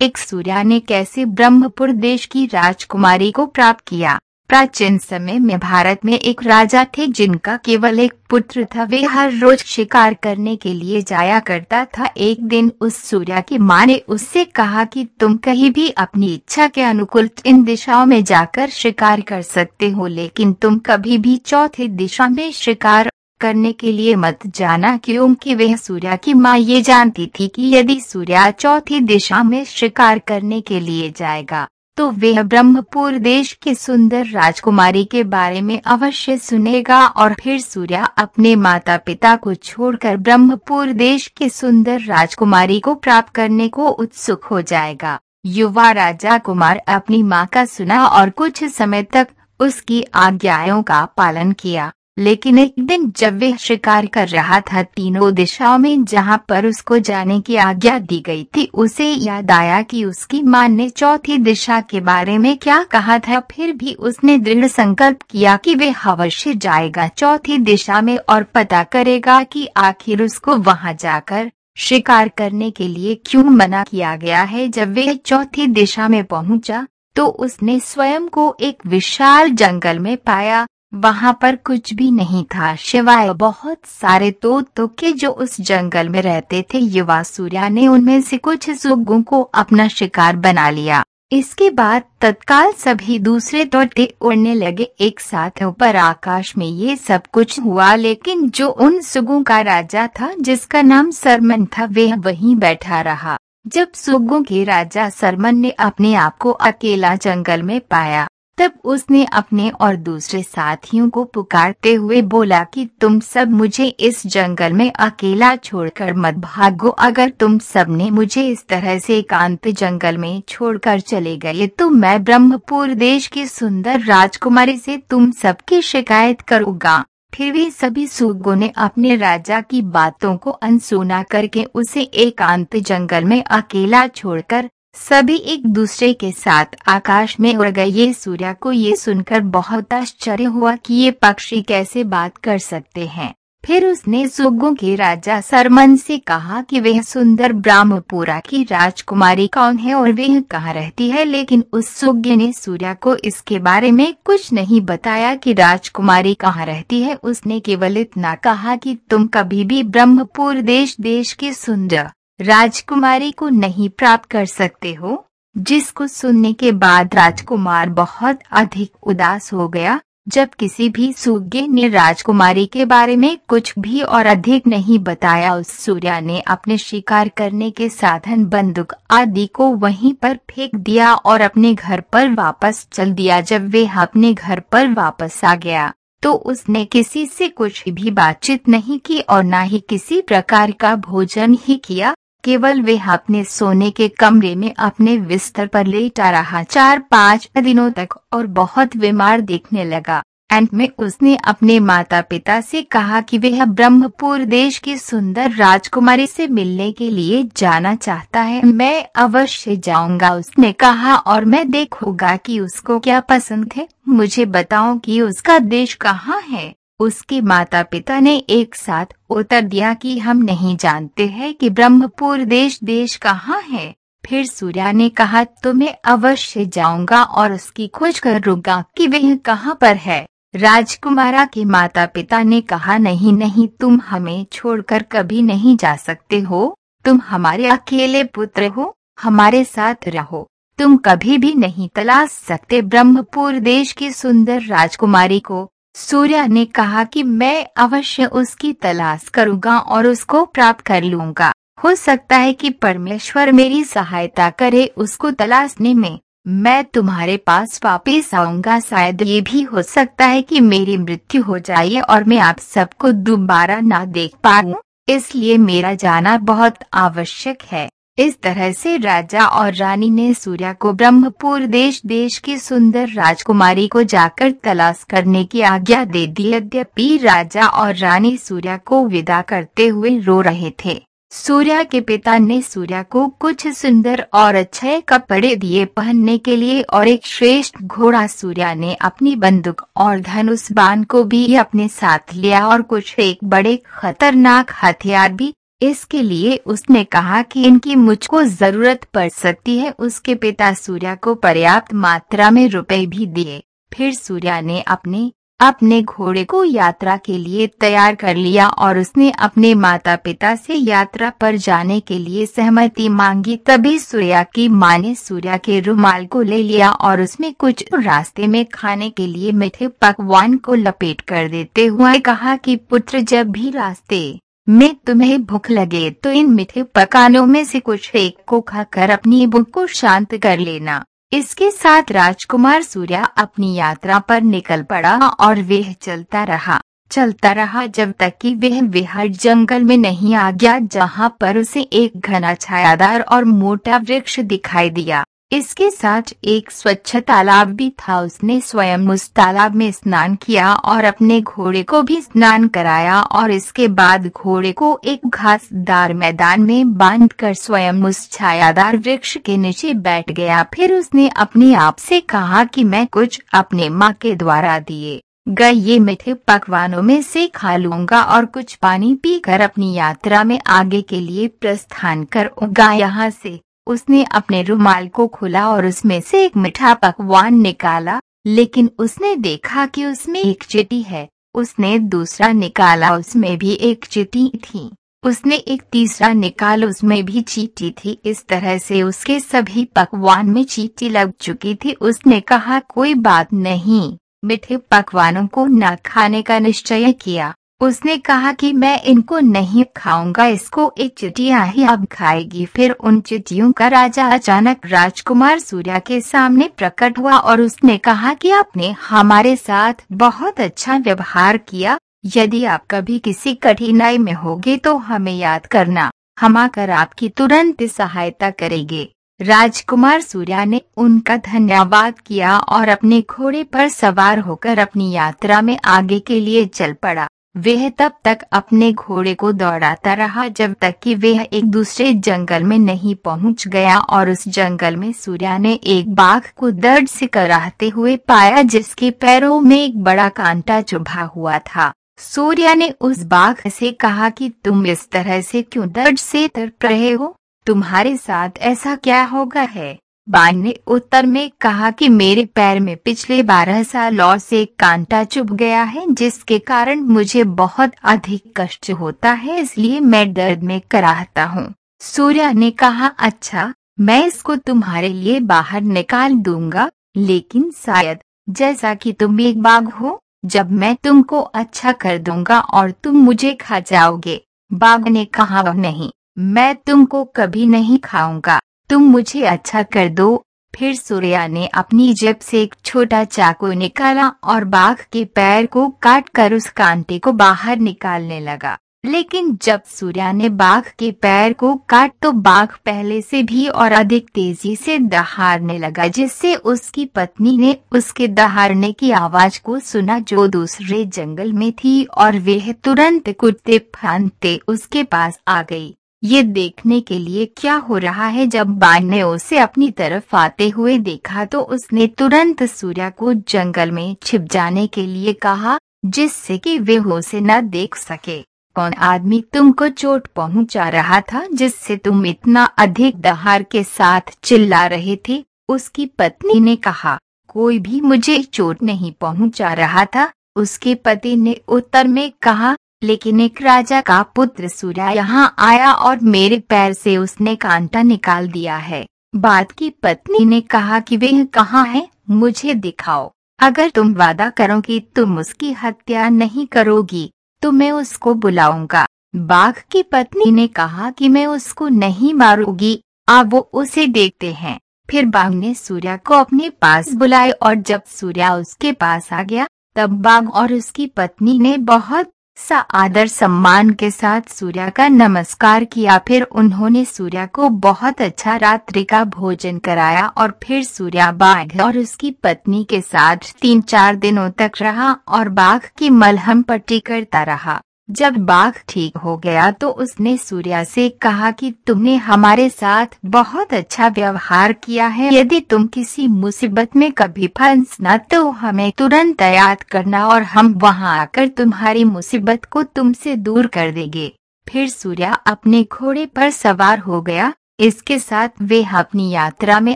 एक सूर्या ने कैसे ब्रह्मपुर देश की राजकुमारी को प्राप्त किया? प्राचीन समय में भारत में एक राजा थे जिनका केवल एक पुत्र था। वे हर रोज शिकार करने के लिए जाया करता था। एक दिन उस सूर्या की माँ ने उससे कहा कि तुम कहीं भी अपनी इच्छा के अनुकूल इन दिशाओं में जाकर शिकार कर सकते हो, लेकिन तुम कभी भी चौथी दिशा में शिकार करने के लिए मत जाना क्योंकि वह सूर्या की माँ ये जानती थी कि यदि सूर्या चौथी दिशा में शिकार करने के लिए जाएगा तो वह ब्रह्मपुर देश की सुंदर राजकुमारी के बारे में अवश्य सुनेगा और फिर सूर्या अपने माता पिता को छोड़कर ब्रह्मपुर देश की सुंदर राजकुमारी को प्राप्त करने को उत्सुक हो जाएगा। युवा राजा कुमार अपनी माँ का सुना और कुछ समय तक उसकी आज्ञाओं का पालन किया। लेकिन एक दिन जब वह शिकार कर रहा था, तीनों दिशाओं में जहाँ पर उसको जाने की आज्ञा दी गई थी, उसे याद आया कि उसकी माँ ने चौथी दिशा के बारे में क्या कहा था। फिर भी उसने दृढ़ संकल्प किया कि वह अवश्य जाएगा चौथी दिशा में और पता करेगा कि आखिर उसको वहाँ जाकर शिकार करने के लिए क्यों मना किया गया है। जब वह चौथी दिशा में पहुँचा तो उसने स्वयं को एक विशाल जंगल में पाया। वहाँ पर कुछ भी नहीं था शिवाय बहुत सारे तो के जो उस जंगल में रहते थे। युवा सूर्या ने उनमें से कुछ सुगों को अपना शिकार बना लिया। इसके बाद तत्काल सभी दूसरे तोते उड़ने लगे। एक साथ ऊपर आकाश में ये सब कुछ हुआ, लेकिन जो उन सुगों का राजा था, जिसका नाम सरमन था, वह वहीं बैठा रहा। जब सुगों के राजा सरमन ने अपने आप को अकेला जंगल में पाया तब उसने अपने और दूसरे साथियों को पुकारते हुए बोला कि तुम सब मुझे इस जंगल में अकेला छोड़कर मत भागो। अगर तुम सबने मुझे इस तरह से एकांत जंगल में छोड़कर चले गए तो मैं ब्रह्मपुर देश की सुंदर राजकुमारी से तुम सबकी शिकायत करूँगा। फिर भी सभी सूगों ने अपने राजा की बातों को अनसुना करके उसे एकांत जंगल में अकेला छोड़कर सभी एक दूसरे के साथ आकाश में उड़ गए। ये सूर्य को ये सुनकर बहुत आश्चर्य हुआ कि ये पक्षी कैसे बात कर सकते हैं। फिर उसने सुगों के राजा सरमन से कहा कि वह सुंदर ब्राह्मपुरा की राजकुमारी कौन है और वह कहाँ रहती है। लेकिन उस सुग्य ने सूर्य को इसके बारे में कुछ नहीं बताया कि राजकुमारी कहाँ रहती है। उसने केवल इतना कहा कि तुम कभी भी ब्रह्मपुर देश देश की सुंदर राजकुमारी को नहीं प्राप्त कर सकते हो, जिसको सुनने के बाद राजकुमार बहुत अधिक उदास हो गया, जब किसी भी सूर्य ने राजकुमारी के बारे में कुछ भी और अधिक नहीं बताया। उस सूर्या ने अपने शिकार करने के साधन बंदूक आदि को वहीं पर फेंक दिया और अपने घर पर वापस चल दिया। जब वे अपने घर पर वापस आ गया तो उसने किसी से कुछ भी बातचीत नहीं की और न ही किसी प्रकार का भोजन ही किया। केवल वे अपने सोने के कमरे में अपने बिस्तर पर लेटा रहा चार पाँच दिनों तक और बहुत बीमार देखने लगा। एंड में उसने अपने माता पिता से कहा कि वह ब्रह्मपुर देश की सुंदर राजकुमारी से मिलने के लिए जाना चाहता है। मैं अवश्य जाऊँगा, उसने कहा, और मैं देखूँगा कि उसको क्या पसंद है। मुझे बताओ कि उसका देश कहाँ है। उसके माता पिता ने एक साथ उत्तर दिया कि हम नहीं जानते हैं कि ब्रह्मपुर देश देश कहाँ है। फिर सूर्या ने कहा तो मैं अवश्य जाऊँगा और उसकी खोज करूँगा कि वह कहाँ पर है। राजकुमारा के माता पिता ने कहा, नहीं नहीं, तुम हमें छोड़कर कभी नहीं जा सकते हो। तुम हमारे अकेले पुत्र हो, हमारे साथ रहो। तुम कभी भी नहीं तलाश सकते ब्रह्मपुर देश की सुंदर राजकुमारी को। सूर्या ने कहा कि मैं अवश्य उसकी तलाश करूँगा और उसको प्राप्त कर लूँगा। हो सकता है कि परमेश्वर मेरी सहायता करे उसको तलाशने में। मैं तुम्हारे पास वापस आऊँगा। शायद ये भी हो सकता है कि मेरी मृत्यु हो जाए और मैं आप सबको दोबारा ना देख पाऊँ। इसलिए मेरा जाना बहुत आवश्यक है। इस तरह से राजा और रानी ने सूर्या को ब्रह्मपुर देश देश की सुंदर राजकुमारी को जाकर तलाश करने की आज्ञा दे दी। यद्यपि राजा और रानी सूर्या को विदा करते हुए रो रहे थे, सूर्या के पिता ने सूर्या को कुछ सुंदर और अच्छे कपड़े दिए पहनने के लिए और एक श्रेष्ठ घोड़ा सूर्या ने अपनी बंदूक और धनुष बाण को भी अपने साथ लिया और कुछ एक बड़े खतरनाक हथियार भी इसके लिए उसने कहा कि इनकी मुझको ज़रूरत पड़ सकती है। उसके पिता सूर्या को पर्याप्त मात्रा में रुपए भी दिए। फिर सूर्या ने अपने अपने घोड़े को यात्रा के लिए तैयार कर लिया और उसने अपने माता पिता से यात्रा पर जाने के लिए सहमति मांगी। तभी सूर्या की माँ ने सूर्या के रुमाल को ले लिया और उसमें कुछ रास्ते में खाने के लिए मीठे पकवान को लपेट कर देते हुए कहा कि पुत्र जब भी रास्ते में तुम्हें भूख लगे तो इन मीठे पकानों में से कुछ एक को खाकर अपनी भूख को शांत कर लेना। इसके साथ राजकुमार सूर्या अपनी यात्रा पर निकल पड़ा और वह चलता रहा। चलता रहा जब तक कि वह विहर जंगल में नहीं आ गया जहाँ पर उसे एक घना छायादार और मोटा वृक्ष दिखाई दिया। इसके साथ एक स्वच्छ तालाब भी था। उसने स्वयं उस तालाब में स्नान किया और अपने घोड़े को भी स्नान कराया और इसके बाद घोड़े को एक घासदार मैदान में बांधकर स्वयं उस छायादार वृक्ष के नीचे बैठ गया। फिर उसने अपने आप से कहा कि मैं कुछ अपने माँ के द्वारा दिए गए ये मीठे पकवानों में से खा लूँगा और कुछ पानी पीकर अपनी यात्रा में आगे के लिए प्रस्थान कर यहाँ से उसने अपने रुमाल को खोला और उसमें से एक मीठा पकवान निकाला, लेकिन उसने देखा कि उसमें एक चिटी है। उसने दूसरा निकाला, उसमें भी एक चिटी थी। उसने एक तीसरा निकाल, उसमें भी चीटी थी। इस तरह से उसके सभी पकवान में चीटी लग चुकी थी। उसने कहा, कोई बात नहीं। मीठे पकवानों को न खाने का निश्चय किया। उसने कहा कि मैं इनको नहीं खाऊँगा, इसको एक चिटिया ही अब खाएगी। फिर उन चिटियों का राजा अचानक राजकुमार सूर्या के सामने प्रकट हुआ और उसने कहा कि आपने हमारे साथ बहुत अच्छा व्यवहार किया, यदि आप कभी किसी कठिनाई में होगे तो हमें याद करना, हम आकर आपकी तुरंत सहायता करेंगे। राजकुमार सूर्या ने उनका धन्यवाद किया और अपने घोड़े पर सवार होकर अपनी यात्रा में आगे के लिए चल पड़ा। वह तब तक अपने घोड़े को दौड़ाता रहा जब तक कि वह एक दूसरे जंगल में नहीं पहुँच गया और उस जंगल में सूर्या ने एक बाघ को दर्द से कराहते हुए पाया जिसके पैरों में एक बड़ा कांटा चुभा हुआ था। सूर्या ने उस बाघ से कहा कि तुम इस तरह से क्यों दर्द से तड़प रहे हो? तुम्हारे साथ ऐसा क्या होगा है? बान ने उत्तर में कहा कि मेरे पैर में पिछले बारह सालों से कांटा चुभ गया है, जिसके कारण मुझे बहुत अधिक कष्ट होता है, इसलिए मैं दर्द में कराहता हूँ। सूर्या ने कहा अच्छा मैं इसको तुम्हारे लिए बाहर निकाल दूँगा, लेकिन शायद, जैसा कि तुम एक बाघ हो, जब मैं तुमको अच्छा कर दूँगा और तुम मुझे खा जाओगे। बाघ ने कहा, नहीं, मैं तुमको कभी नहीं खाऊँगा। तुम मुझे अच्छा कर दो। फिर सूर्या ने अपनी जेब से एक छोटा चाकू निकाला और बाघ के पैर को काट कर उस कांटे को बाहर निकालने लगा। लेकिन जब सूर्या ने बाघ के पैर को काट तो बाघ पहले से भी और अधिक तेज़ी से दहाड़ने लगा, जिससे उसकी पत्नी ने उसके दहाड़ने की आवाज़ को सुना जो दूसरे जंगल में थी और वह तुरंत कुत्ते फानते उसके पास आ गई। ये देखने के लिए क्या हो रहा है? जब बान ने उसे अपनी तरफ़ आते हुए देखा तो उसने तुरंत सूर्या को जंगल में छिप जाने के लिए कहा, जिससे कि वे उसे न देख सके। कौन आदमी तुमको चोट पहुँचा रहा था, जिससे तुम इतना अधिक दहार के साथ चिल्ला रहे थे? उसकी पत्नी ने कहा, कोई भी मुझे चोट नहीं पहुँचा रहा था। उसके पति ने उत्तर में कहा लेकिन एक राजा का पुत्र सूर्या यहाँ आया और मेरे पैर से उसने कांटा निकाल दिया है। बात की पत्नी ने कहा कि वह कहाँ है, मुझे दिखाओ। अगर तुम वादा करो कि तुम उसकी हत्या नहीं करोगी तो मैं उसको बुलाऊँगा। बाघ की पत्नी ने कहा कि मैं उसको नहीं मारूँगी। अब वो उसे देखते हैं। फिर बाघ ने सूर्या को अपने पास बुलाए और जब सूर्या उसके पास आ गया, तब बाघ और उसकी पत्नी ने बहुत सा आदर सम्मान के साथ सूर्या का नमस्कार किया। फिर उन्होंने सूर्या को बहुत अच्छा रात्रि का भोजन कराया और फिर सूर्या बाघ और उसकी पत्नी के साथ तीन चार दिनों तक रहा और बाघ की मलहम पट्टी करता रहा। जब बाघ ठीक हो गया तो उसने सूर्या से कहा कि तुमने हमारे साथ बहुत अच्छा व्यवहार किया है। यदि तुम किसी मुसीबत में कभी फंस न तो हमें तुरंत याद करना और हम वहाँ आकर तुम्हारी मुसीबत को तुमसे दूर कर देंगे। फिर सूर्या अपने घोड़े पर सवार हो गया। इसके साथ वे अपनी यात्रा में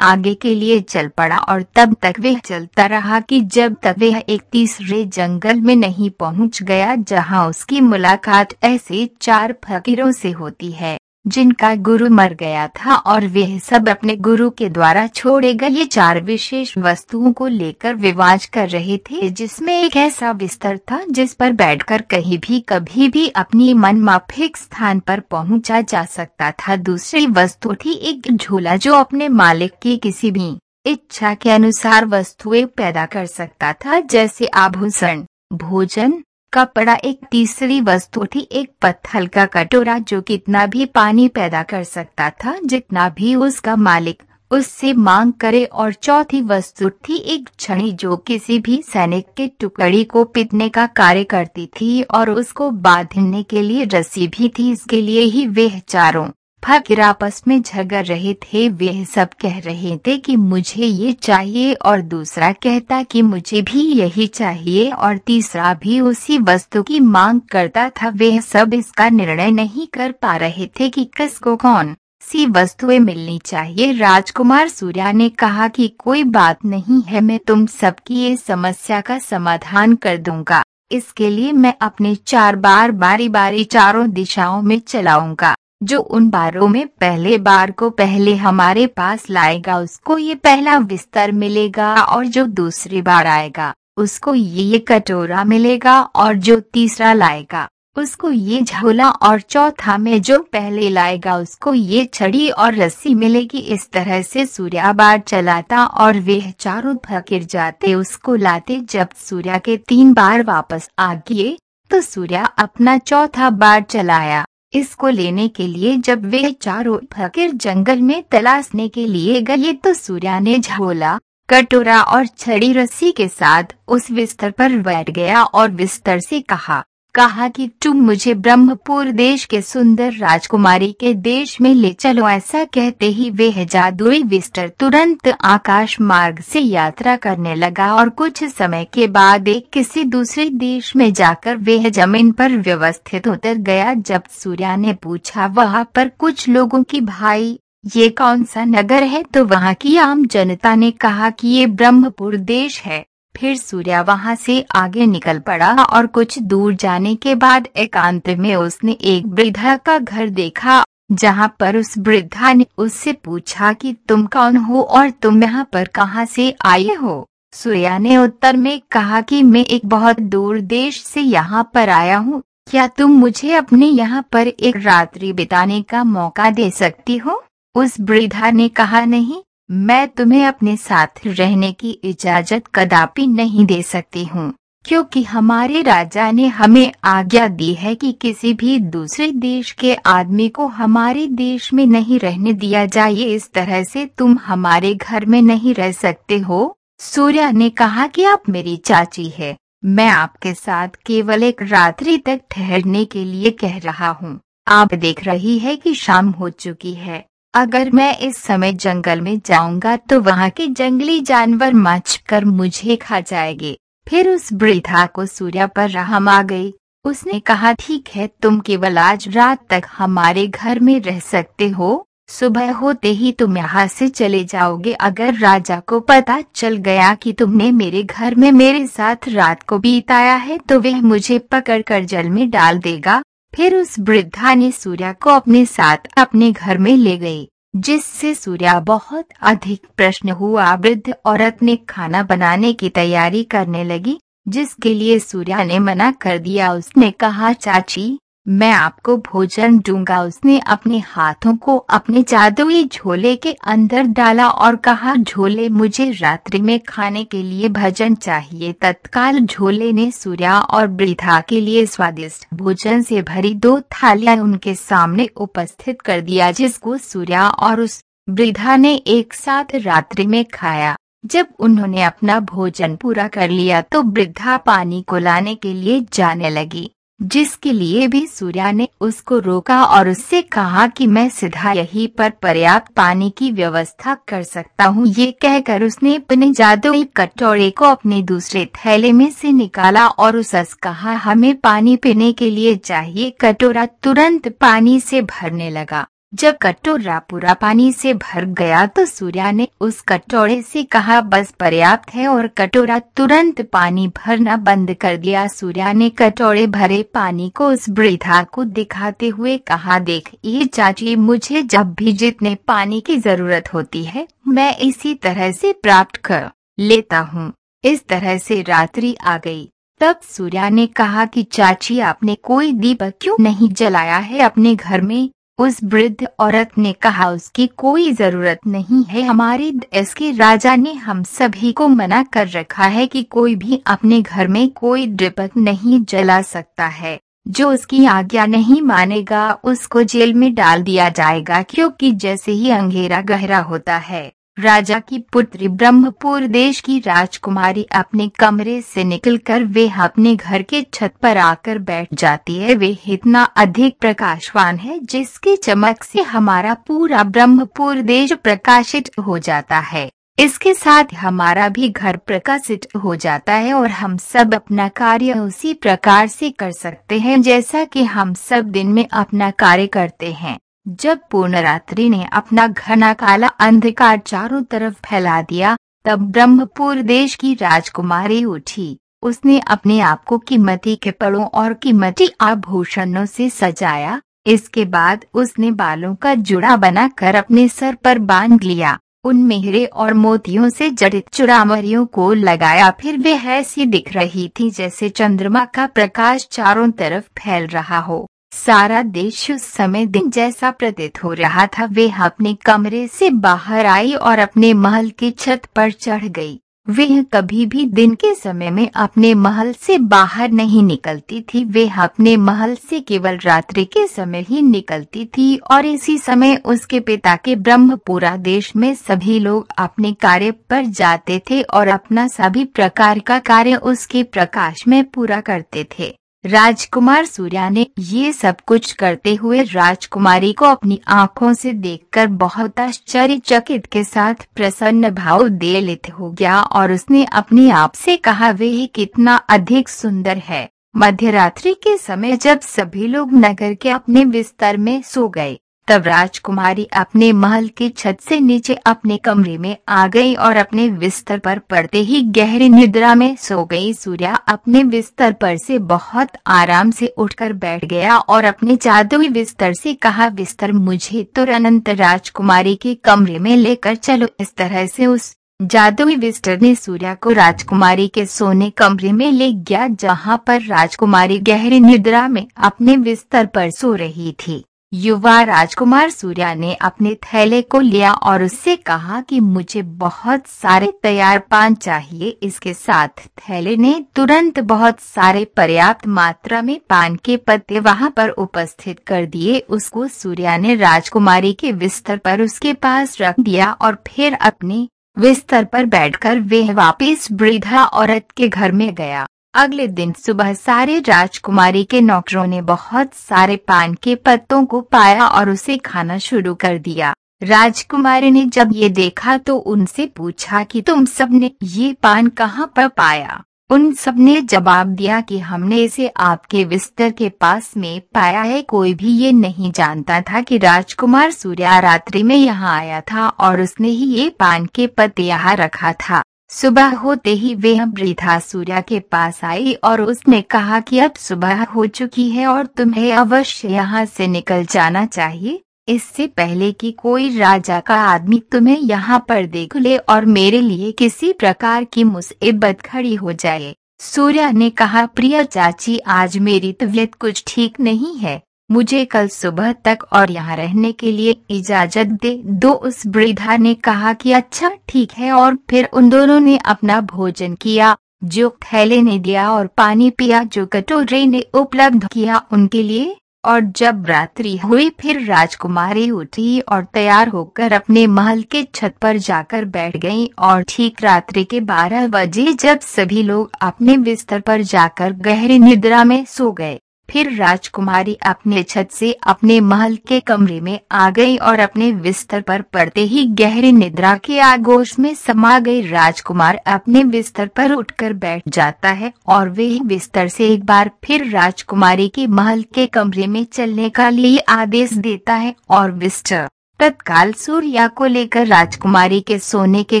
आगे के लिए चल पड़ा और तब तक वह चलता रहा कि जब तक वह एक तीसरे जंगल में नहीं पहुँच गया जहाँ उसकी मुलाकात ऐसे चार फकीरों से होती है। जिनका गुरु मर गया था और वे सब अपने गुरु के द्वारा छोड़े गए। ये चार विशेष वस्तुओं को लेकर विवाद कर रहे थे, जिसमें एक ऐसा बिस्तर था जिस पर बैठकर कहीं भी, कभी भी अपनी मन माफिक स्थान पर पहुँचा जा सकता था। दूसरी वस्तु थी एक झूला जो अपने मालिक की किसी भी इच्छा के अनुसार वस्तुएँ पैदा कर सकता था, जैसे आभूषण, भोजन कपड़ा एक तीसरी वस्तु थी, एक पत्थर का कटोरा जो कितना भी पानी पैदा कर सकता था, जितना भी उसका मालिक उससे मांग करे। और चौथी वस्तु थी, एक छड़ी जो किसी भी सैनिक के टुकड़ी को पीटने का कार्य करती थी और उसको बांधने के लिए रस्सी भी थी। इसके लिए ही वे चारों फकीर आपस में झगड़ रहे थे, वे सब कह रहे थे कि मुझे ये चाहिए और दूसरा कहता कि मुझे भी यही चाहिए और तीसरा भी उसी वस्तु की मांग करता था। वे सब इसका निर्णय नहीं कर पा रहे थे कि किसको कौन सी वस्तुएँ मिलनी चाहिए। राजकुमार सूर्या ने कहा कि कोई बात नहीं है, मैं तुम सबकी ये समस्या का समाधान कर दूँगा। इसके लिए मैं अपने चार बार बारी बारी चारों दिशाओं में चलाऊँगा। जो उन बारों में पहले बार को पहले हमारे पास लाएगा, उसको ये पहला बिस्तर मिलेगा और जो दूसरी बार आएगा, उसको ये ये कटोरा मिलेगा और जो तीसरा लाएगा, उसको ये झोला और चौथा में जो पहले लाएगा, उसको ये छड़ी और रस्सी मिलेगी। इस तरह से सूर्या बार चलाता और वे चारों फकीर जाते, उसको लाते जब सूर्या के तीन बार वापस आ गए तो सूर्या अपना चौथा बार चलाया। इसको लेने के लिए जब वे चारों फकीर जंगल में तलाशने के लिए गए तो सूर्या ने झोला, कटोरा और छड़ी रस्सी के साथ उस बिस्तर पर बैठ गया और बिस्तर से कहा कहा कि तुम मुझे ब्रह्मपुर देश के सुंदर राजकुमारी के देश में ले चलो। ऐसा कहते ही वे जादुई विस्टर तुरंत आकाश मार्ग से यात्रा करने लगा और कुछ समय के बाद एक किसी दूसरे देश में जाकर वह ज़मीन पर व्यवस्थित उतर गया। जब सूर्या ने पूछा, वहाँ पर कुछ लोगों की भाई, ये कौन सा नगर है? तो वहाँ की आम जनता ने कहा कि ये ब्रह्मपुर देश है। फिर सूर्या वहाँ से आगे निकल पड़ा और कुछ दूर जाने के बाद एकांत में उसने एक वृद्धा का घर देखा, जहाँ पर उस वृद्धा ने उससे पूछा कि तुम कौन हो और तुम यहाँ पर कहाँ से आए हो? सूर्या ने उत्तर में कहा कि मैं एक बहुत दूर देश से यहाँ पर आया हूँ। क्या तुम मुझे अपने यहाँ पर एक रात्रि बिताने का मौका दे सकती हो? उस वृद्धा ने कहा, नहीं मैं तुम्हें अपने साथ रहने की इजाज़त कदापि नहीं दे सकती हूँ, क्योंकि हमारे राजा ने हमें आज्ञा दी है कि किसी भी दूसरे देश के आदमी को हमारे देश में नहीं रहने दिया जाए। इस तरह से तुम हमारे घर में नहीं रह सकते हो। सूर्या ने कहा कि आप मेरी चाची है। मैं आपके साथ केवल एक रात्रि तक ठहरने के लिए कह रहा हूँ। आप देख रही है कि शाम हो चुकी है। अगर मैं इस समय जंगल में जाऊँगा तो वहाँ के जंगली जानवर मच कर मुझे खा जाएँगे। फिर उस वृद्धा को सूर्या पर रहम आ गई। उसने कहा, ठीक है, तुम केवल आज रात तक हमारे घर में रह सकते हो। सुबह होते ही तुम यहाँ से चले जाओगे। अगर राजा को पता चल गया कि तुमने मेरे घर में मेरे साथ रात को बीताया है तो वह मुझे पकड़कर जल में डाल देगा। फिर उस वृद्धा ने सूर्या को अपने साथ अपने घर में ले गई, जिससे सूर्या बहुत अधिक प्रश्न हुआ। वृद्ध औरत ने खाना बनाने की तैयारी करने लगी, जिसके लिए सूर्या ने मना कर दिया। उसने कहा, चाची मैं आपको भोजन दूँगा। उसने अपने हाथों को अपने जादुई झोले के अंदर डाला और कहा, झोले, मुझे रात्रि में खाने के लिए भजन चाहिए। तत्काल झोले ने सूर्या और वृद्धा के लिए स्वादिष्ट भोजन से भरी दो थालियाँ उनके सामने उपस्थित कर दिया, जिसको सूर्या और उस वृद्धा ने एक साथ रात्रि में खाया। जब उन्होंने अपना भोजन पूरा कर लिया तो वृद्धा पानी को लाने के लिए जाने लगी। जिसके लिए भी सूर्या ने उसको रोका और उससे कहा कि मैं सीधा यहीं पर पर्याप्त पानी की व्यवस्था कर सकता हूँ। ये कहकर उसने अपने जादुई कटोरे को अपने दूसरे थैले में से निकाला और उसस कहा, हमें पानी पीने के लिए चाहिए। कटोरा तुरंत पानी से भरने लगा। जब कटोरा पूरा पानी से भर गया तो सूर्या ने उस कटोरे से कहा, बस पर्याप्त है और कटोरा तुरंत पानी भरना बंद कर दिया। सूर्या ने कटोरे भरे पानी को उस वृद्धा को दिखाते हुए कहा, देख, ये चाची, मुझे जब भी जितने पानी की ज़रूरत होती है, मैं इसी तरह से प्राप्त कर लेता हूँ। इस तरह से रात्रि आ गई। तब सूर्या ने कहा कि, चाची, आपने कोई दीपक क्यों नहीं जलाया है अपने घर में? उस वृद्ध औरत ने कहा, उसकी कोई ज़रूरत नहीं है। हमारे देश के राजा ने हम सभी को मना कर रखा है कि कोई भी अपने घर में कोई दीपक नहीं जला सकता है। जो उसकी आज्ञा नहीं मानेगा, उसको जेल में डाल दिया जाएगा, क्योंकि जैसे ही अंधेरा गहरा होता है। राजा की पुत्री ब्रह्मपुर देश की राजकुमारी अपने कमरे से निकलकर वे अपने घर के छत पर आकर बैठ जाती है। वे इतना अधिक प्रकाशवान है जिसकी चमक से हमारा पूरा ब्रह्मपुर देश प्रकाशित हो जाता है। इसके साथ हमारा भी घर प्रकाशित हो जाता है और हम सब अपना कार्य उसी प्रकार से कर सकते हैं जैसा कि हम सब दिन में अपना कार्य करते हैं। जब पूर्ण रात्रि ने अपना घना काला अंधकार चारों तरफ़ फैला दिया, तब ब्रह्मपुर देश की राजकुमारी उठी। उसने अपने आप को कीमती कपड़ों और कीमती आभूषणों से सजाया। इसके बाद उसने बालों का जुड़ा बनाकर अपने सर पर बाँध लिया। उन मेहरे और मोतियों से जड़ित चुरामरियों को लगाया। फिर वे ऐसी दिख रही थी जैसे चंद्रमा का प्रकाश चारों तरफ़ फैल रहा हो। सारा देश उस समय दिन जैसा प्रतीत हो रहा था। वे अपने कमरे से बाहर आई और अपने महल की छत पर चढ़ गई। वे कभी भी दिन के समय में अपने महल से बाहर नहीं निकलती थी। वे अपने महल से केवल रात्रि के समय ही निकलती थी और इसी समय उसके पिता के ब्रह्मपुरा देश में सभी लोग अपने कार्य पर जाते थे और अपना सभी प्रकार का कार्य उसके प्रकाश में पूरा करते थे। राजकुमार सूर्या ने ये सब कुछ करते हुए राजकुमारी को अपनी आँखों से देखकर बहुत आश्चर्यचकित के साथ प्रसन्न भाव दे लेते हो गया और उसने अपने आप से कहा, वे ही कितना अधिक सुंदर है। मध्यरात्रि के समय जब सभी लोग नगर के अपने बिस्तर में सो गए तब राजकुमारी अपने महल की छत से नीचे अपने कमरे में आ गई और अपने बिस्तर पर पड़ते ही गहरी निद्रा में सो गई। सूर्या अपने बिस्तर पर से बहुत आराम से उठकर बैठ गया और अपने जादुई बिस्तर से कहा, बिस्तर मुझे तुरंत राजकुमारी के कमरे में लेकर चलो। इस तरह से उस जादुई बिस्तर ने सूर्या को राजकुमारी के सोने कमरे में ले गया, जहाँ पर राजकुमारी गहरी निद्रा में अपने बिस्तर पर सो रही थी। युवा राजकुमार सूर्या ने अपने थैले को लिया और उससे कहा कि मुझे बहुत सारे तैयार पान चाहिए। इसके साथ थैले ने तुरंत बहुत सारे पर्याप्त मात्रा में पान के पत्ते वहाँ पर उपस्थित कर दिए। उसको सूर्या ने राजकुमारी के बिस्तर पर उसके पास रख दिया और फिर अपने बिस्तर पर बैठकर वह वापिस वृद्धा औरत के घर में गया। अगले दिन सुबह सारे राजकुमारी के नौकरों ने बहुत सारे पान के पत्तों को पाया और उसे खाना शुरू कर दिया। राजकुमारी ने जब ये देखा तो उनसे पूछा कि तुम सबने ये पान कहाँ पर पाया? उन सबने जवाब दिया कि हमने इसे आपके बिस्तर के पास में पाया है। कोई भी ये नहीं जानता था कि राजकुमार सूर्या रात्रि में यहाँ आया था और उसने ही ये पान के पत्ते यहाँ रखा था। सुबह होते ही वे वृद्धा सूर्या के पास आई और उसने कहा कि अब सुबह हो चुकी है और तुम्हें अवश्य यहाँ से निकल जाना चाहिए। इससे पहले कि कोई राजा का आदमी तुम्हें यहाँ पर देख ले और मेरे लिए किसी प्रकार की मुसीबत खड़ी हो जाए। सूर्या ने कहा, प्रिय चाची, आज मेरी तबीयत कुछ ठीक नहीं है। मुझे कल सुबह तक और यहाँ रहने के लिए इजाज़त दे। दो उस वृद्धा ने कहा कि अच्छा ठीक है, और फिर उन दोनों ने अपना भोजन किया, जो थैले ने दिया और पानी पिया, जो कटोरे ने उपलब्ध किया उनके लिए। और जब रात्रि हुई, फिर राजकुमारी उठी और तैयार होकर अपने महल के छत पर जाकर बैठ गई। और ठीक रात्रि के बारह बजे जब सभी लोग अपने बिस्तर पर जाकर गहरी निद्रा में सो गए फिर राजकुमारी अपने छत से अपने महल के कमरे में आ गई और अपने बिस्तर पर पड़ते ही गहरी निद्रा के आगोश में समा गई। राजकुमार अपने बिस्तर पर उठकर बैठ जाता है और वे बिस्तर से एक बार फिर राजकुमारी के महल के कमरे में चलने का लिए आदेश देता है और बिस्तर तत्काल सूर्या को लेकर राजकुमारी के सोने के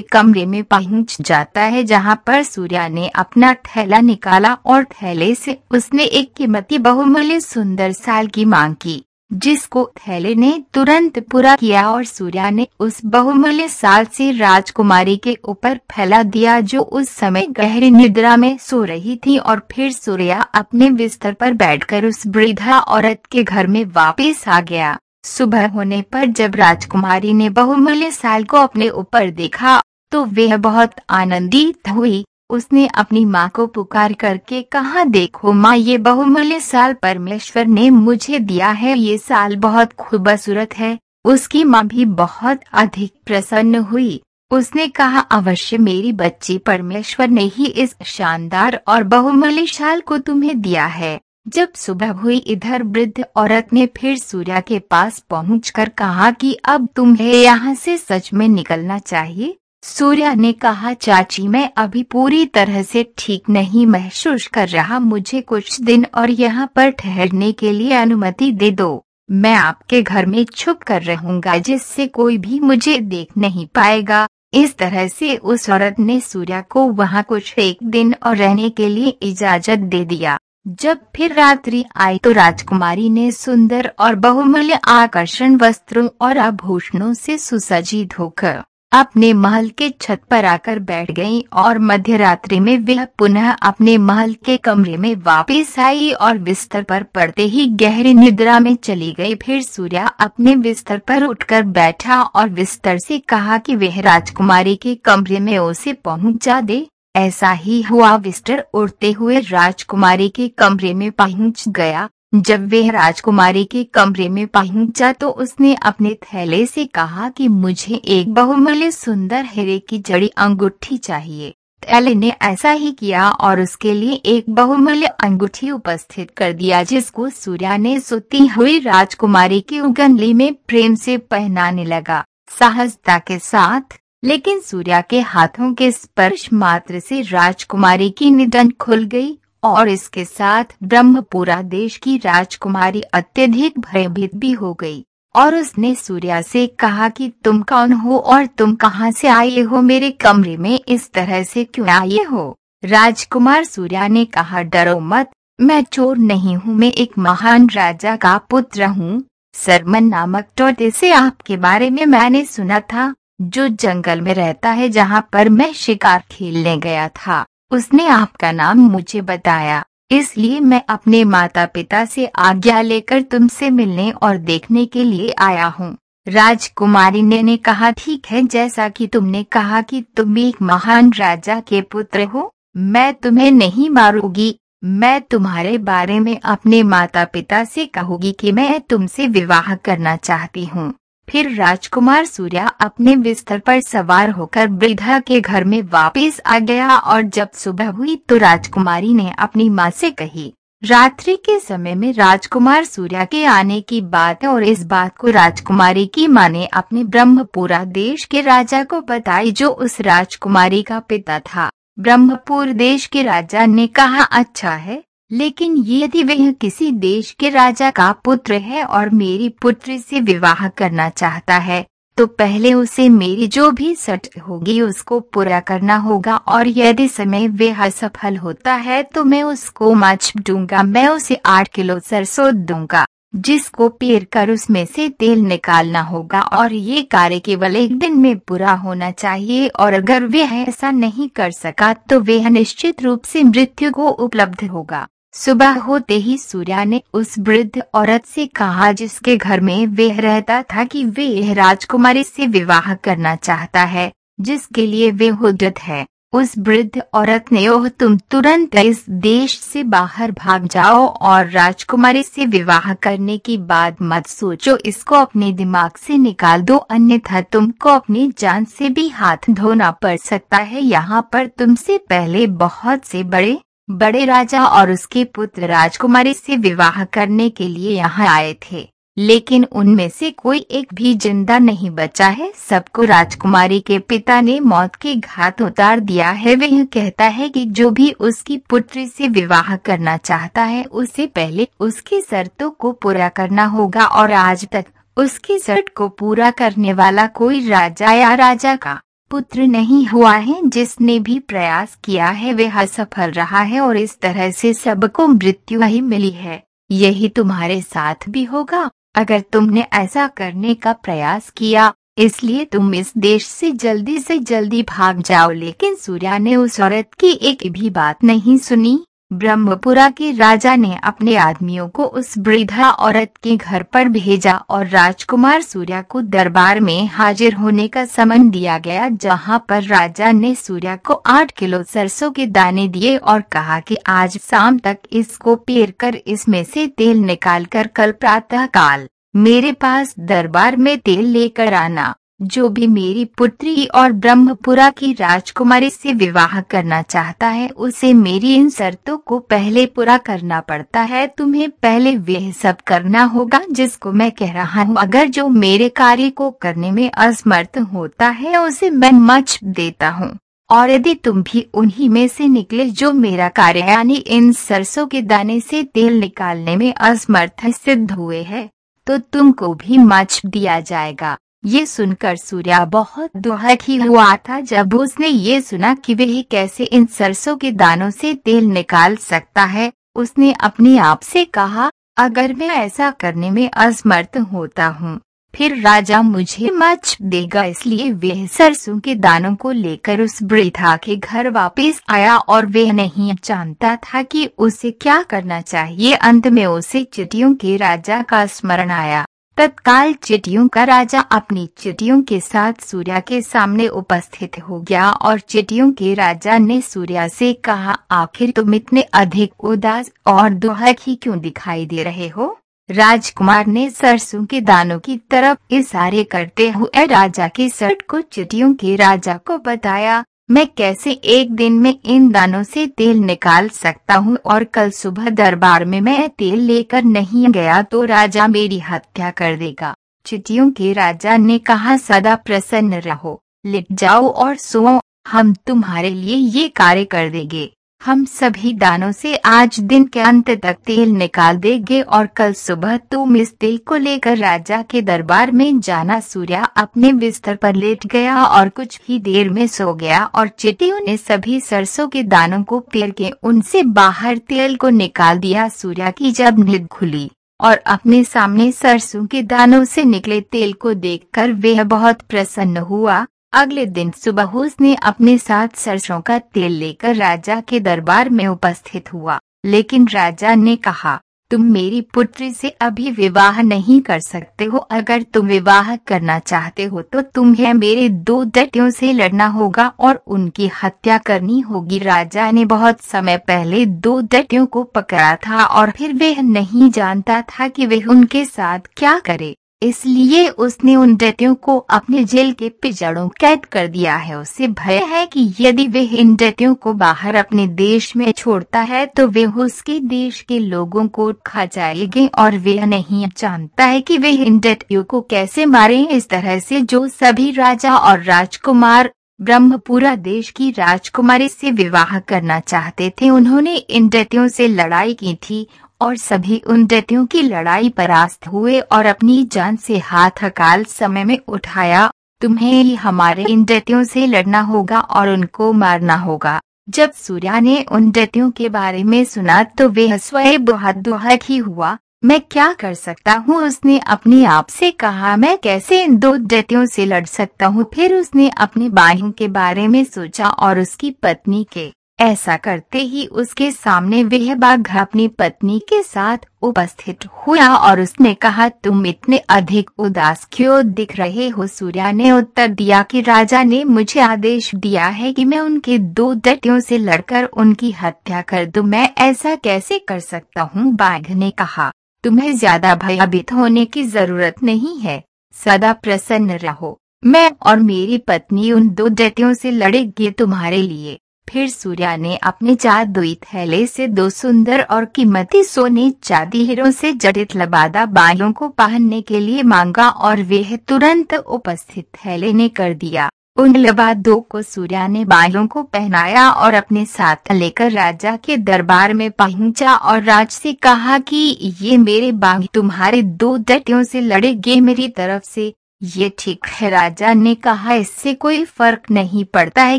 कमरे में पहुँच जाता है, जहाँ पर सूर्या ने अपना थैला निकाला और थैले से उसने एक कीमती बहुमूल्य सुंदर साल की मांग की, जिसको थैले ने तुरंत पूरा किया और सूर्या ने उस बहुमूल्य साल से राजकुमारी के ऊपर फैला दिया, जो उस समय गहरी निद्रा में सो रही थी और फिर सूर्या अपने बिस्तर पर बैठकर उस वृद्धा औरत के घर में वापस आ गया। सुबह होने पर जब राजकुमारी ने बहुमूल्य साल को अपने ऊपर देखा तो वह बहुत आनंदित हुई। उसने अपनी माँ को पुकार करके कहा, देखो माँ, ये बहुमूल्य साल परमेश्वर ने मुझे दिया है। ये साल बहुत खूबसूरत है। उसकी माँ भी बहुत अधिक प्रसन्न हुई। उसने कहा, अवश्य मेरी बच्ची परमेश्वर ने ही इस शानदार और बहुमूल्य शाल को तुम्हें दिया है। जब सुबह हुई इधर वृद्ध औरत ने फिर सूर्या के पास पहुंचकर कहा कि अब तुम्हें यहाँ से सच में निकलना चाहिए। सूर्या ने कहा, चाची, मैं अभी पूरी तरह से ठीक नहीं महसूस कर रहा। मुझे कुछ दिन और यहाँ पर ठहरने के लिए अनुमति दे दो। मैं आपके घर में छुप कर रहूँगा, जिससे कोई भी मुझे देख नहीं पाएगा इस तरह से उस औरत ने सूर्या को वहाँ कुछ एक दिन और रहने के लिए इजाज़त दे दिया। जब फिर रात्रि आई तो राजकुमारी ने सुंदर और बहुमूल्य आकर्षण वस्त्रों और आभूषणों से सुसज्जित होकर अपने महल के छत पर आकर बैठ गई और मध्य रात्रि में वह पुनः अपने महल के कमरे में वापस आई और बिस्तर पर पड़ते ही गहरी निद्रा में चली गई। फिर सूर्या अपने बिस्तर पर उठकर बैठा और बिस्तर से कहा कि वह राजकुमारी के कमरे में उसे पहुँचा दे। ऐसा ही हुआ विस्टर उड़ते हुए राजकुमारी के कमरे में पहुँच गया। जब वह राजकुमारी के कमरे में पहुँचा तो उसने अपने थैले से कहा कि मुझे एक बहुमूल्य सुंदर हीरे की जड़ी अंगूठी चाहिए। थैले ने ऐसा ही किया और उसके लिए एक बहुमूल्य अंगूठी उपस्थित कर दिया जिसको सूर्या ने सोती हुई राजकुमारी की उंगली में प्रेम से पहनाने लगा। सहजता के साथ लेकिन सूर्या के हाथों के स्पर्श मात्र से राजकुमारी की निधन खुल गई और इसके साथ ब्रह्मपुरा देश की राजकुमारी अत्यधिक भयभीत भी हो गई। और उसने सूर्या से कहा कि तुम कौन हो और तुम कहाँ से आए हो? मेरे कमरे में इस तरह से क्यों आए हो? राजकुमार सूर्या ने कहा, डरो मत, मैं चोर नहीं हूँ, मैं एक महान राजा का पुत्र हूँ। सरमन नामक टोटे से आपके बारे में मैंने सुना था। जो जंगल में रहता है जहाँ पर मैं शिकार खेलने गया था। उसने आपका नाम मुझे बताया। इसलिए मैं अपने माता पिता से आज्ञा लेकर तुमसे मिलने और देखने के लिए आया हूँ। राजकुमारी ने, ने कहा ठीक है जैसा कि तुमने कहा कि तुम एक महान राजा के पुत्र हो मैं तुम्हें नहीं मारूँगी। मैं तुम्हारे बारे में अपने माता पिता से कहूँगी कि मैं तुमसे विवाह करना चाहती हूँ। फिर राजकुमार सूर्या अपने बिस्तर पर सवार होकर वृद्धा के घर में वापस आ गया और जब सुबह हुई तो राजकुमारी ने अपनी माँ से कही, रात्रि के समय में राजकुमार सूर्या के आने की बात और इस बात को राजकुमारी की माँ ने अपने ब्रह्मपुरा देश के राजा को बताई जो उस राजकुमारी का पिता था। ब्रह्मपुर देश के राजा ने कहा अच्छा है लेकिन यदि वह किसी देश के राजा का पुत्र है और मेरी पुत्री से विवाह करना चाहता है तो पहले उसे मेरी जो भी सट होगी उसको पूरा करना होगा और यदि समय वह असफल होता है तो मैं उसको मच दूँगा, मैं उसे आठ किलो सरसों दूँगा, जिसको पेर कर उसमें से तेल निकालना होगा और ये कार्य केवल एक दिन में पूरा होना चाहिए और अगर वह ऐसा नहीं कर सका तो वह निश्चित रूप से मृत्यु को उपलब्ध होगा। सुबह होते ही सूर्या ने उस वृद्ध औरत से कहा जिसके घर में वह रहता था कि वे राजकुमारी से विवाह करना चाहता है, जिसके लिए वे हुदत है। उस वृद्ध औरत ने, ओह, तुम तुरंत इस देश से बाहर भाग जाओ और राजकुमारी से विवाह करने की बात मत सोचो। इसको अपने दिमाग से निकाल दो, अन्यथा तुमको अपनी जान से भी हाथ धोना पड़ सकता है। यहाँ पर तुमसे पहले बहुत से बड़े बड़े राजा और उसके पुत्र राजकुमारी से विवाह करने के लिए यहाँ आए थे। लेकिन उनमें से कोई एक भी ज़िंदा नहीं बचा है। सबको राजकुमारी के पिता ने मौत के घात उतार दिया है। वह कहता है कि जो भी उसकी पुत्री से विवाह करना चाहता है, उसे पहले उसकी शर्तों को पूरा करना होगा और आज तक उसकी शर्त को पूरा करने वाला कोई राजा या राजा का पुत्र नहीं हुआ है, जिसने भी प्रयास किया है, वह असफल रहा है और इस तरह से सबको मृत्यु ही मिली है। यही तुम्हारे साथ भी होगा। अगर तुमने ऐसा करने का प्रयास किया, इसलिए तुम इस देश से जल्दी से जल्दी भाग जाओ। लेकिन सूर्या ने उस औरत की एक भी बात नहीं सुनी। ब्रह्मपुरा के राजा ने अपने आदमियों को उस वृद्धा औरत के घर पर भेजा और राजकुमार सूर्या को दरबार में हाजिर होने का समन दिया गया, जहाँ पर राजा ने सूर्या को आठ किलो सरसों के दाने दिए और कहा कि आज शाम तक इसको पेर कर इसमें से तेल निकाल कर कल प्रातः काल मेरे पास दरबार में तेल लेकर आना। जो भी मेरी पुत्री और ब्रह्मपुरा की राजकुमारी से विवाह करना चाहता है, उसे मेरी इन शर्तों को पहले पूरा करना पड़ता है। तुम्हें पहले वह सब करना होगा, जिसको मैं कह रहा हूँ। अगर जो मेरे कार्य को करने में असमर्थ होता है, उसे मैं मच देता हूँ। और यदि तुम भी उन्हीं में से निकले जो मेरा कार्य, यानी इन सरसों के दाने से तेल निकालने में असमर्थ सिद्ध हुए है तो तुमको भी मच दिया जाएगा। ये सुनकर सूर्या बहुत दुखी हुआ था जब उसने ये सुना कि वह कैसे इन सरसों के दानों से तेल निकाल सकता है। उसने अपने आप से कहा, अगर मैं ऐसा करने में असमर्थ होता हूँ, फिर राजा मुझे मच देगा। इसलिए वह सरसों के दानों को लेकर उस वृद्धा के घर वापस आया और वह नहीं जानता था कि उसे क्या करना चाहिए। अंत में उसे चिटियों के राजा का स्मरण आया। तत्काल चिटियों का राजा अपनी चिटियों के साथ सूर्या के सामने उपस्थित हो गया और चिटियों के राजा ने सूर्या से कहा, आखिर तुम इतने अधिक उदास और दुहक ही क्यों दिखाई दे रहे हो? राजकुमार ने सरसों के दानों की तरफ़ इशारे करते हुए राजा के सर्ट को चिटियों के राजा को बताया मैं कैसे एक दिन में इन दानों से तेल निकाल सकता हूँ और कल सुबह दरबार में मैं तेल लेकर नहीं गया तो राजा मेरी हत्या कर देगा। चिटियों के राजा ने कहा, सदा प्रसन्न रहो, लिट जाओ और सो हम तुम्हारे लिए ये कार्य कर देंगे। हम सभी दानों से आज दिन के अंत तक तेल निकाल देंगे और कल सुबह तुम इस तेल को लेकर राजा के दरबार में जाना सूर्या अपने बिस्तर पर लेट गया और कुछ ही देर में सो गया और चिटियों ने सभी सरसों के दानों को पेड़ के उनसे बाहर तेल को निकाल दिया सूर्या की जब निद खुली और अपने सामने सरसों के दानों से निकले तेल को देखकर वह बहुत प्रसन्न हुआ। अगले दिन सुबह उसने अपने साथ सरसों का तेल लेकर राजा के दरबार में उपस्थित हुआ। लेकिन राजा ने कहा, तुम मेरी पुत्री से अभी विवाह नहीं कर सकते हो। अगर तुम विवाह करना चाहते हो तो तुम्हें मेरे दो दटियों से लड़ना होगा और उनकी हत्या करनी होगी। राजा ने बहुत समय पहले दो दटियों को पकड़ा था और फिर वह नहीं जानता था कि वह उनके साथ क्या करे। इसलिए उसने उन दैत्यों को अपने जेल के पिजड़ों कैद कर दिया है। उसे भय है कि यदि वे इन दैत्यों को बाहर अपने देश में छोड़ता है तो वे उसके देश के लोगों को खा जाएँगे और वे नहीं जानता है कि वे इन दैत्यों को कैसे मारे। इस तरह से जो सभी राजा और राजकुमार ब्रह्मपुरा देश की राजकुमारी से विवाह करना चाहते थे, उन्होंने इन दैत्यों से लड़ाई की थी और सभी उन दैत्यों की लड़ाई परास्त हुए और अपनी जान से हाथ अकाल समय में उठाया। तुम्हें ही हमारे इन दैत्यों से लड़ना होगा और उनको मारना होगा। जब सूर्या ने उन दैत्यों के बारे में सुना तो वे स्वयं बहुत दुहक ही हुआ। मैं क्या कर सकता हूँ? उसने अपने आप से कहा, मैं कैसे इन दो दैत्यों से लड़ सकता हूँ? फिर उसने अपने बाहों के बारे में सोचा और उसकी पत्नी के ऐसा करते ही उसके सामने वह बाघ अपनी पत्नी के साथ उपस्थित हुआ और उसने कहा, तुम इतने अधिक उदास क्यों दिख रहे हो? सूर्या ने उत्तर दिया कि राजा ने मुझे आदेश दिया है कि मैं उनके दो दटियों से लड़कर उनकी हत्या कर दूँ। मैं ऐसा कैसे कर सकता हूँ? बाघ ने कहा, तुम्हें ज़्यादा भयभीत होने की ज़रूरत नहीं है। सदा प्रसन्न रहो। मैं और मेरी पत्नी उन दो दटियों से लड़ेगी तुम्हारे लिए। फिर सूर्या ने अपने जादुई थैले से दो सुंदर और कीमती सोने चांदी हीरों से जड़ित लबादा बालों को पहनने के लिए मांगा और वह तुरंत उपस्थित थैले ने कर दिया। उन लबादों को सूर्या ने बालों को पहनाया और अपने साथ लेकर राजा के दरबार में पहुँचा और राज से कहा कि, ये मेरे बाग तुम्हारे दो डटियों से लड़ेगे, मेरी तरफ़ से ये ठीक है, राजा ने कहा, इससे कोई फ़र्क नहीं पड़ता है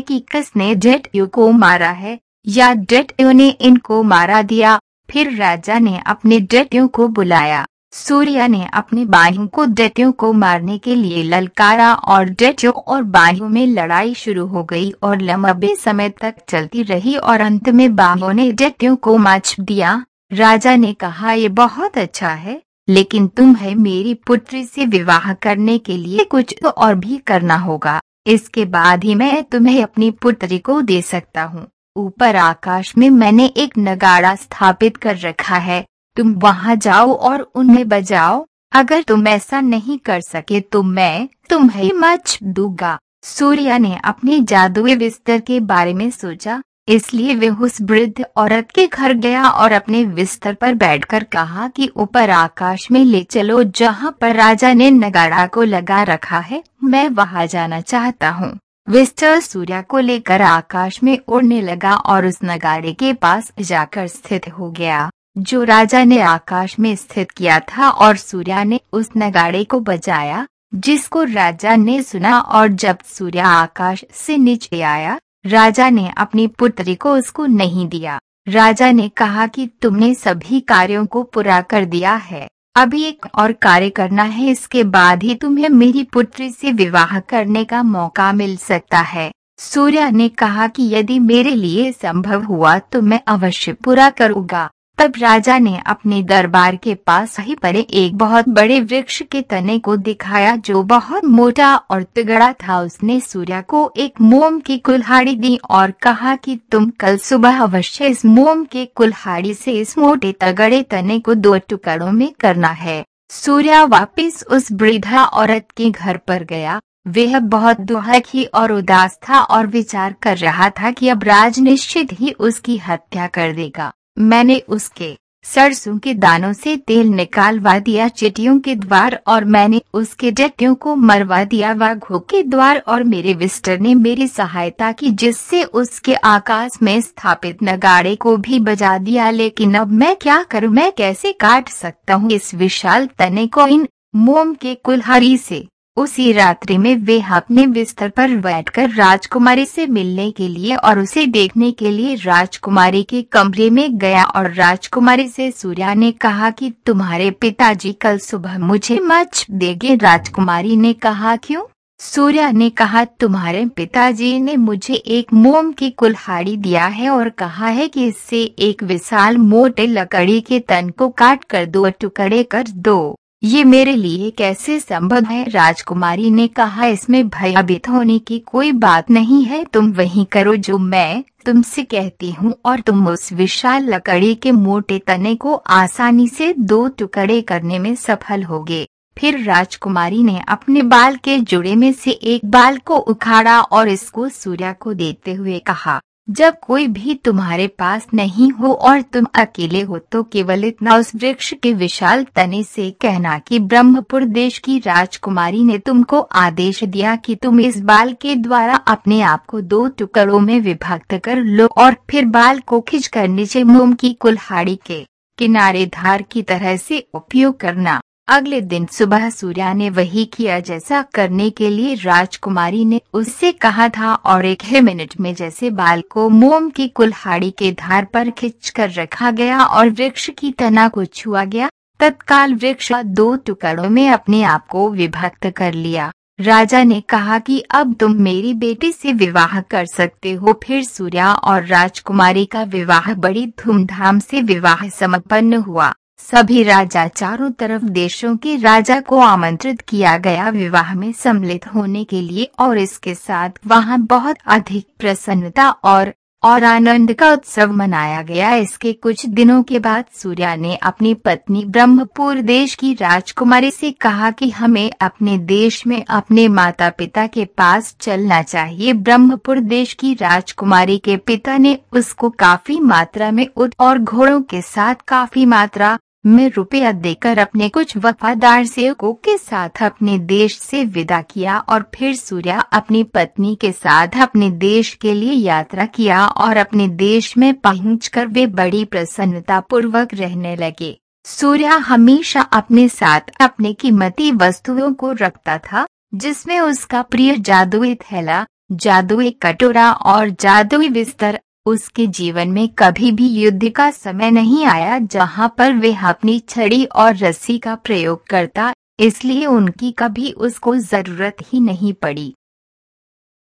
कि किसने डेटियो को मारा है, या डेटियो ने इनको मारा दिया। फिर राजा ने अपने डेटियो को बुलाया। सूर्य ने अपने बाहियों को डेटियो को मारने के लिए ललकारा और डेटियो और बाहियों में लड़ाई शुरू हो गई और लंबे समय तक चलती रही और अंत में बाहों ने डेटियो को माच दिया। राजा ने कहा यह बहुत अच्छा है। लेकिन तुम्हें मेरी पुत्री से विवाह करने के लिए कुछ तो और भी करना होगा। इसके बाद ही मैं तुम्हें अपनी पुत्री को दे सकता हूँ। ऊपर आकाश में मैंने एक नगाड़ा स्थापित कर रखा है। तुम वहाँ जाओ और उन्हें बजाओ। अगर तुम ऐसा नहीं कर सके तो मैं तुम्हें मच दूँगा। सूर्या ने अपने जादुई बिस्तर के बारे में सोचा। इसलिए वह उस वृद्ध औरत के घर गया और अपने बिस्तर पर बैठकर कहा कि ऊपर आकाश में ले चलो, जहाँ पर राजा ने नगाड़ा को लगा रखा है, मैं वहाँ जाना चाहता हूँ। विस्टर सूर्या को लेकर आकाश में उड़ने लगा और उस नगाड़े के पास जाकर स्थित हो गया, जो राजा ने आकाश में स्थित किया था और सूर्या ने उस नगाड़े को बजाया, जिसको राजा ने सुना और जब सूर्या आकाश से नीचे आया राजा ने अपनी पुत्री को उसको नहीं दिया। राजा ने कहा कि तुमने सभी कार्यों को पूरा कर दिया है। अभी एक और कार्य करना है, इसके बाद ही तुम्हें मेरी पुत्री से विवाह करने का मौका मिल सकता है। सूर्य ने कहा कि यदि मेरे लिए संभव हुआ तो मैं अवश्य पूरा करूँगा। तब राजा ने अपने दरबार के पास ही परे एक बहुत बड़े वृक्ष के तने को दिखाया, जो बहुत मोटा और तिगड़ा था। उसने सूर्य को एक मोम की कुल्हाड़ी दी और कहा कि तुम कल सुबह अवश्य इस मोम के कुल्हाड़ी से इस मोटे तगड़े तने को दो टुकड़ों में करना है। सूर्य वापिस उस वृद्धा औरत के घर पर गया। वह बहुत दुखी और उदास था और विचार कर रहा था कि अब राज निश्चित ही उसकी हत्या कर देगा। मैंने उसके सरसों के दानों से तेल निकालवा दिया, चिटियों के द्वार और मैंने उसके डटियों को मरवा दिया, वाघों के द्वार और मेरे विस्टर ने मेरी सहायता की, जिससे उसके आकाश में स्थापित नगाड़े को भी बजा दिया। लेकिन अब मैं क्या करूँ? मैं कैसे काट सकता हूँ इस विशाल तने को इन मोम के कुल्हारी से? उसी रात्रि में वे अपने बिस्तर पर बैठकर राजकुमारी से मिलने के लिए और उसे देखने के लिए राजकुमारी के कमरे में गया और राजकुमारी से सूर्या ने कहा कि तुम्हारे पिताजी कल सुबह मुझे मच देंगे। राजकुमारी ने कहा, क्यों? सूर्या ने कहा, तुम्हारे पिताजी ने मुझे एक मोम की कुल्हाड़ी दिया है और कहा है कि इससे एक विशाल मोटे लकड़ी के तन को काट कर दो टुकड़े कर दो। ये मेरे लिए कैसे संभव है? राजकुमारी ने कहा, इसमें भयभीत होने की कोई बात नहीं है। तुम वही करो जो मैं तुमसे कहती हूँ और तुम उस विशाल लकड़ी के मोटे तने को आसानी से दो टुकड़े करने में सफल होगे। फिर राजकुमारी ने अपने बाल के जुड़े में से एक बाल को उखाड़ा और इसको सूर्या को देते हुए कहा जब कोई भी तुम्हारे पास नहीं हो और तुम अकेले हो तो केवल इतना उस वृक्ष के विशाल तने से कहना कि ब्रह्मपुर देश की राजकुमारी ने तुमको आदेश दिया कि तुम इस बाल के द्वारा अपने आप को दो टुकड़ों में विभक्त कर लो और फिर बाल को खिंच कर नीचे मोम की कुल्हाड़ी के किनारे धार की तरह से उपयोग करना। अगले दिन सुबह सूर्या ने वही किया जैसा करने के लिए राजकुमारी ने उससे कहा था और एक ही मिनट में जैसे बाल को मोम की कुल्हाड़ी के धार पर खींच कर रखा गया और वृक्ष की तना को छुआ गया, तत्काल वृक्ष दो टुकड़ों में अपने आप को विभक्त कर लिया। राजा ने कहा कि अब तुम मेरी बेटी से विवाह कर सकते हो। फिर सूर्या और राजकुमारी का विवाह बड़ी धूमधाम से विवाह संपन्न हुआ। सभी राजा चारों तरफ़ देशों के राजा को आमंत्रित किया गया विवाह में सम्मिलित होने के लिए और इसके साथ वहाँ बहुत अधिक प्रसन्नता और और आनंद का उत्सव मनाया गया। इसके कुछ दिनों के बाद सूर्या ने अपनी पत्नी ब्रह्मपुर देश की राजकुमारी से कहा कि हमें अपने देश में अपने माता पिता के पास चलना चाहिए। ब्रह्मपुर देश की राजकुमारी के पिता ने उसको काफ़ी मात्रा में उठ और घोड़ों के साथ काफ़ी मात्रा में रुपया देकर अपने कुछ वफादार सेवकों के साथ अपने देश से विदा किया और फिर सूर्या अपनी पत्नी के साथ अपने देश के लिए यात्रा किया और अपने देश में पहुंचकर वे बड़ी प्रसन्नता पूर्वक रहने लगे। सूर्या हमेशा अपने साथ अपने कीमती वस्तुओं को रखता था, जिसमें उसका प्रिय जादुई थैला, जादुई कटोरा और जादुई बिस्तर उसके जीवन में कभी भी युद्ध का समय नहीं आया जहाँ पर वे अपनी छड़ी और रस्सी का प्रयोग करता, इसलिए उनकी कभी उसको ज़रूरत ही नहीं पड़ी।